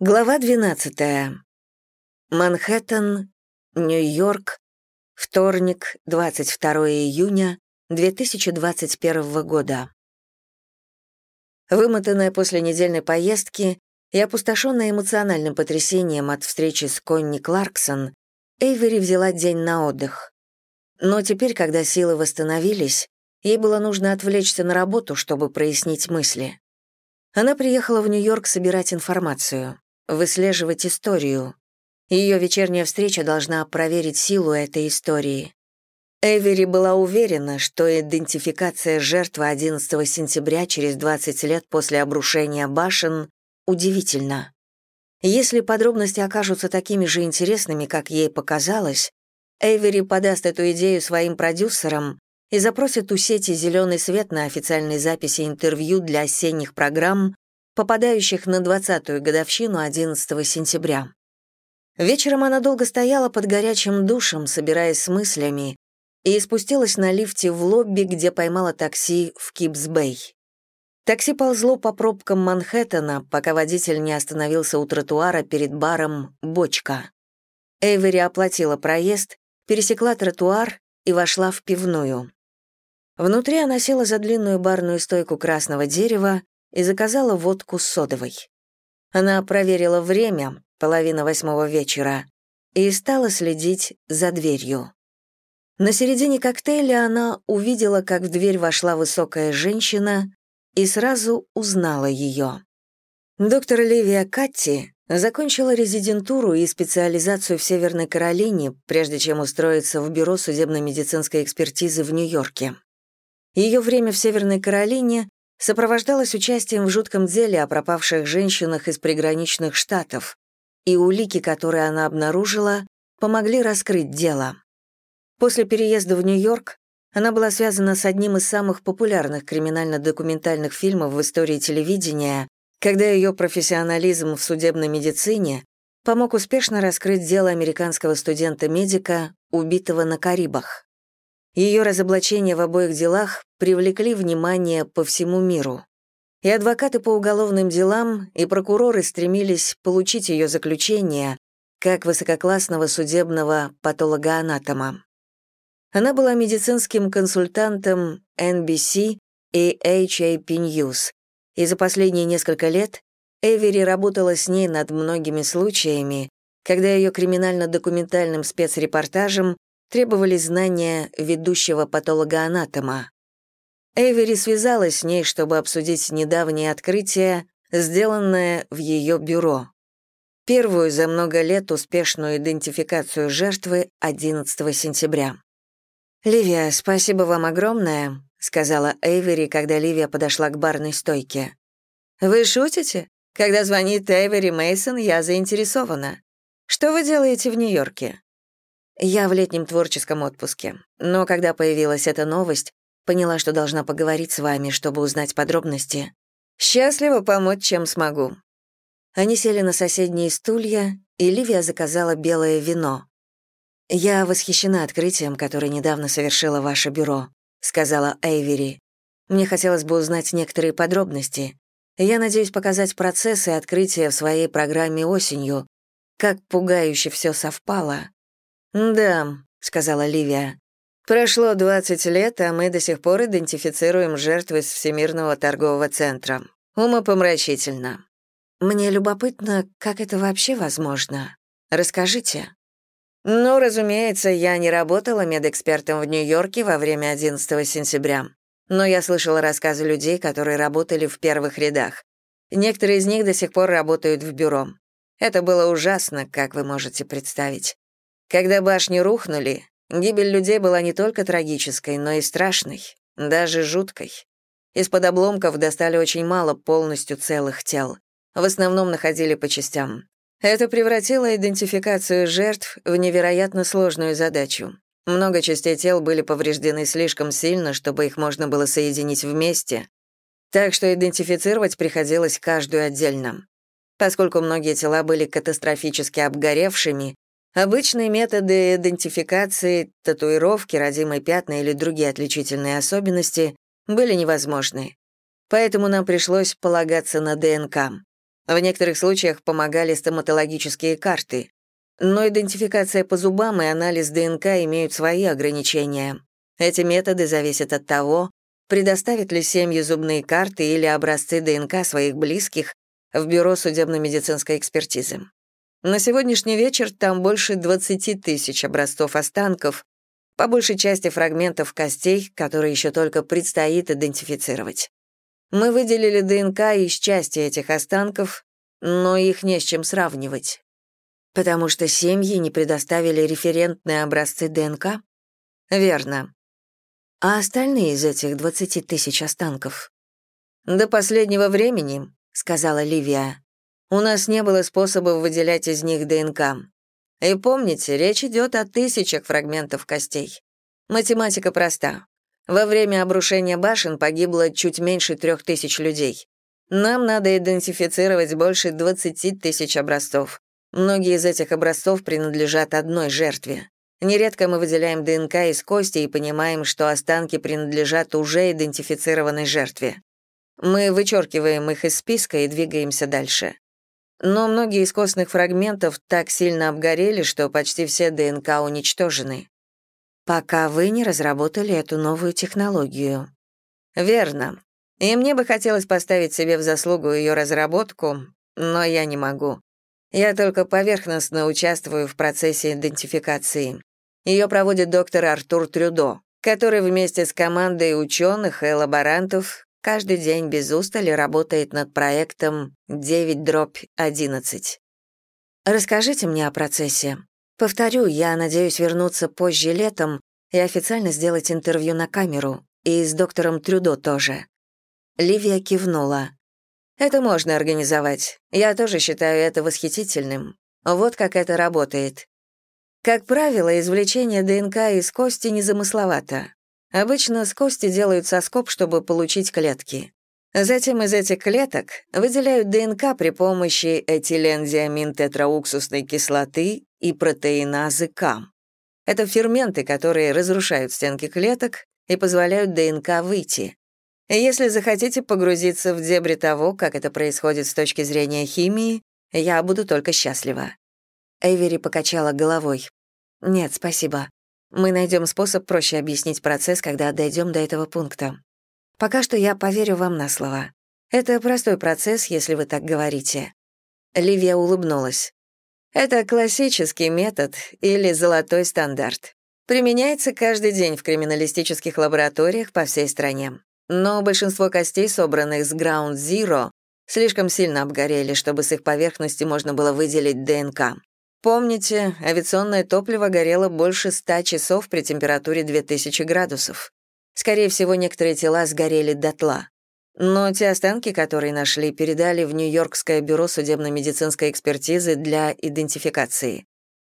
Глава 12. Манхэттен, Нью-Йорк, вторник, 22 июня 2021 года. Вымотанная после недельной поездки и опустошенная эмоциональным потрясением от встречи с Конни Кларксон, Эйвери взяла день на отдых. Но теперь, когда силы восстановились, ей было нужно отвлечься на работу, чтобы прояснить мысли. Она приехала в Нью-Йорк собирать информацию выслеживать историю. Ее вечерняя встреча должна проверить силу этой истории. Эвери была уверена, что идентификация жертвы 11 сентября через 20 лет после обрушения башен удивительна. Если подробности окажутся такими же интересными, как ей показалось, Эвери подаст эту идею своим продюсерам и запросит у сети «Зеленый свет» на официальной записи интервью для осенних программ попадающих на 20-ю годовщину 11 сентября. Вечером она долго стояла под горячим душем, собираясь с мыслями, и спустилась на лифте в лобби, где поймала такси в Кипс-Бэй. Такси ползло по пробкам Манхэттена, пока водитель не остановился у тротуара перед баром «Бочка». Эйвери оплатила проезд, пересекла тротуар и вошла в пивную. Внутри она села за длинную барную стойку красного дерева и заказала водку с содовой. Она проверила время, половина восьмого вечера, и стала следить за дверью. На середине коктейля она увидела, как в дверь вошла высокая женщина и сразу узнала ее. Доктор Ливия Катти закончила резидентуру и специализацию в Северной Каролине, прежде чем устроиться в Бюро судебно-медицинской экспертизы в Нью-Йорке. Ее время в Северной Каролине сопровождалась участием в жутком деле о пропавших женщинах из приграничных штатов, и улики, которые она обнаружила, помогли раскрыть дело. После переезда в Нью-Йорк она была связана с одним из самых популярных криминально-документальных фильмов в истории телевидения, когда ее профессионализм в судебной медицине помог успешно раскрыть дело американского студента-медика, убитого на Карибах. Ее разоблачения в обоих делах привлекли внимание по всему миру. И адвокаты по уголовным делам, и прокуроры стремились получить ее заключение как высококлассного судебного патологоанатома. Она была медицинским консультантом NBC и HAP News, и за последние несколько лет Эвери работала с ней над многими случаями, когда ее криминально-документальным спецрепортажем требовались знания ведущего патологоанатома. Эвери связалась с ней, чтобы обсудить недавнее открытие, сделанное в ее бюро. Первую за много лет успешную идентификацию жертвы 11 сентября. «Ливия, спасибо вам огромное», — сказала Эйвери, когда Ливия подошла к барной стойке. «Вы шутите? Когда звонит Эйвери Мейсон, я заинтересована. Что вы делаете в Нью-Йорке?» Я в летнем творческом отпуске, но когда появилась эта новость, поняла, что должна поговорить с вами, чтобы узнать подробности. Счастливо помочь, чем смогу». Они сели на соседние стулья, и Ливия заказала белое вино. «Я восхищена открытием, которое недавно совершило ваше бюро», — сказала Эйвери. «Мне хотелось бы узнать некоторые подробности. Я надеюсь показать процессы открытия в своей программе осенью. Как пугающе все совпало. «Да», — сказала Ливия. «Прошло 20 лет, а мы до сих пор идентифицируем жертвы с Всемирного торгового центра. Умопомрачительно». «Мне любопытно, как это вообще возможно. Расскажите». «Ну, разумеется, я не работала медэкспертом в Нью-Йорке во время 11 сентября, но я слышала рассказы людей, которые работали в первых рядах. Некоторые из них до сих пор работают в бюро. Это было ужасно, как вы можете представить. Когда башни рухнули, гибель людей была не только трагической, но и страшной, даже жуткой. Из-под обломков достали очень мало полностью целых тел. В основном находили по частям. Это превратило идентификацию жертв в невероятно сложную задачу. Много частей тел были повреждены слишком сильно, чтобы их можно было соединить вместе, так что идентифицировать приходилось каждую отдельно. Поскольку многие тела были катастрофически обгоревшими, Обычные методы идентификации, татуировки, родимые пятна или другие отличительные особенности были невозможны. Поэтому нам пришлось полагаться на ДНК. В некоторых случаях помогали стоматологические карты. Но идентификация по зубам и анализ ДНК имеют свои ограничения. Эти методы зависят от того, предоставят ли семьи зубные карты или образцы ДНК своих близких в Бюро судебно-медицинской экспертизы. На сегодняшний вечер там больше 20 тысяч образцов останков, по большей части фрагментов костей, которые еще только предстоит идентифицировать. Мы выделили ДНК из части этих останков, но их не с чем сравнивать. Потому что семьи не предоставили референтные образцы ДНК? Верно. А остальные из этих 20 тысяч останков? До последнего времени, сказала Ливия, у нас не было способов выделять из них ДНК. И помните, речь идет о тысячах фрагментов костей. Математика проста. Во время обрушения башен погибло чуть меньше трех тысяч людей. Нам надо идентифицировать больше 20 тысяч образцов. Многие из этих образцов принадлежат одной жертве. Нередко мы выделяем ДНК из кости и понимаем, что останки принадлежат уже идентифицированной жертве. Мы вычеркиваем их из списка и двигаемся дальше. Но многие из костных фрагментов так сильно обгорели, что почти все ДНК уничтожены пока вы не разработали эту новую технологию. Верно. И мне бы хотелось поставить себе в заслугу ее разработку, но я не могу. Я только поверхностно участвую в процессе идентификации. Ее проводит доктор Артур Трюдо, который вместе с командой ученых и лаборантов каждый день без устали работает над проектом 9-11. Расскажите мне о процессе. Повторю, я надеюсь вернуться позже летом и официально сделать интервью на камеру, и с доктором Трюдо тоже. Ливия кивнула. Это можно организовать. Я тоже считаю это восхитительным. Вот как это работает. Как правило, извлечение ДНК из кости незамысловато. Обычно с кости делают соскоб, чтобы получить клетки. Затем из этих клеток выделяют ДНК при помощи этилензиамин-тетрауксусной кислоты и протеиназы КАМ. Это ферменты, которые разрушают стенки клеток и позволяют ДНК выйти. Если захотите погрузиться в дебри того, как это происходит с точки зрения химии, я буду только счастлива. Эйвери покачала головой. Нет, спасибо. Мы найдем способ проще объяснить процесс, когда дойдем до этого пункта. Пока что я поверю вам на слово. Это простой процесс, если вы так говорите». Ливия улыбнулась. «Это классический метод или золотой стандарт. Применяется каждый день в криминалистических лабораториях по всей стране. Но большинство костей, собранных с Ground Zero, слишком сильно обгорели, чтобы с их поверхности можно было выделить ДНК. Помните, авиационное топливо горело больше 100 часов при температуре 2000 градусов. Скорее всего, некоторые тела сгорели дотла. Но те останки, которые нашли, передали в Нью-Йоркское бюро судебно-медицинской экспертизы для идентификации.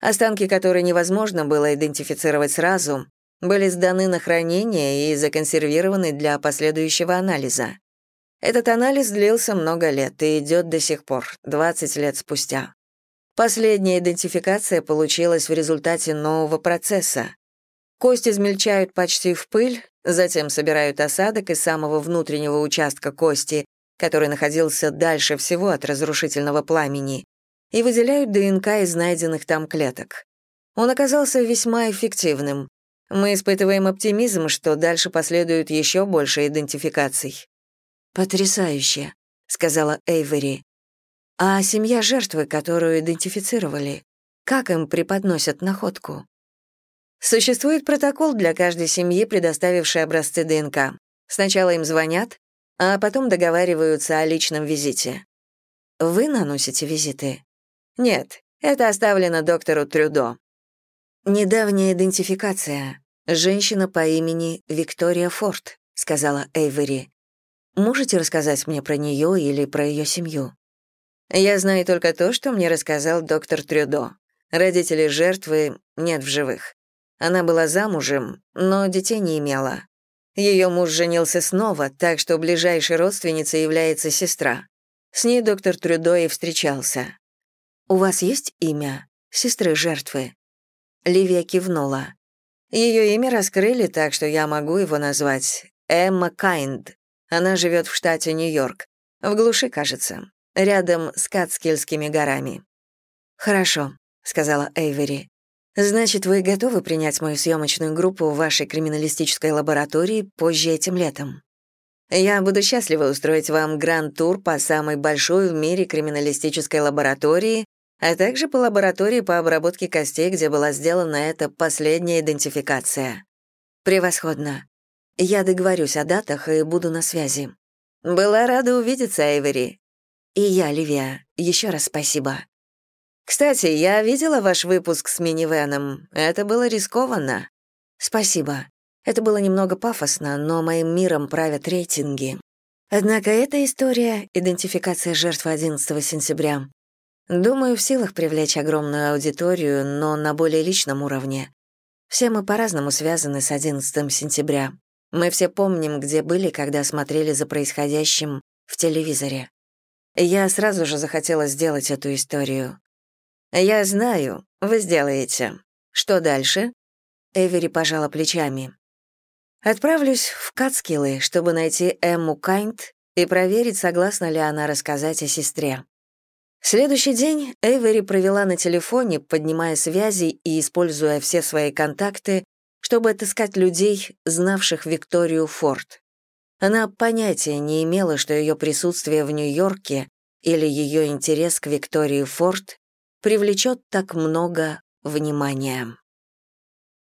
Останки, которые невозможно было идентифицировать сразу, были сданы на хранение и законсервированы для последующего анализа. Этот анализ длился много лет и идет до сих пор, 20 лет спустя. Последняя идентификация получилась в результате нового процесса. Кость измельчают почти в пыль, Затем собирают осадок из самого внутреннего участка кости, который находился дальше всего от разрушительного пламени, и выделяют ДНК из найденных там клеток. Он оказался весьма эффективным. Мы испытываем оптимизм, что дальше последует еще больше идентификаций. «Потрясающе», — сказала Эйвери. «А семья жертвы, которую идентифицировали, как им преподносят находку?» Существует протокол для каждой семьи, предоставившей образцы ДНК. Сначала им звонят, а потом договариваются о личном визите. Вы наносите визиты? Нет, это оставлено доктору Трюдо. Недавняя идентификация. Женщина по имени Виктория Форд, сказала Эйвери. Можете рассказать мне про нее или про ее семью? Я знаю только то, что мне рассказал доктор Трюдо. Родители жертвы нет в живых. Она была замужем, но детей не имела. Ее муж женился снова, так что ближайшей родственницей является сестра. С ней доктор Трюдо и встречался. «У вас есть имя? Сестры жертвы?» Ливия кивнула. Ее имя раскрыли, так что я могу его назвать. Эмма Кайнд. Она живет в штате Нью-Йорк. В глуши, кажется. Рядом с Кацкельскими горами». «Хорошо», — сказала Эйвери. «Значит, вы готовы принять мою съемочную группу в вашей криминалистической лаборатории позже этим летом?» Я буду счастлива устроить вам гранд-тур по самой большой в мире криминалистической лаборатории, а также по лаборатории по обработке костей, где была сделана эта последняя идентификация. Превосходно. Я договорюсь о датах и буду на связи. Была рада увидеться, Эйвери. И я, Ливия, еще раз спасибо. Кстати, я видела ваш выпуск с минивеном. Это было рискованно. Спасибо. Это было немного пафосно, но моим миром правят рейтинги. Однако эта история, идентификация жертвы 11 сентября, думаю, в силах привлечь огромную аудиторию, но на более личном уровне. Все мы по-разному связаны с 11 сентября. Мы все помним, где были, когда смотрели за происходящим в телевизоре. Я сразу же захотела сделать эту историю. «Я знаю, вы сделаете. Что дальше?» Эвери пожала плечами. Отправлюсь в Кацкиллы, чтобы найти Эмму Кайнт и проверить, согласна ли она рассказать о сестре. Следующий день Эйвери провела на телефоне, поднимая связи и используя все свои контакты, чтобы отыскать людей, знавших Викторию Форд. Она понятия не имела, что ее присутствие в Нью-Йорке или ее интерес к Виктории Форд привлечет так много внимания.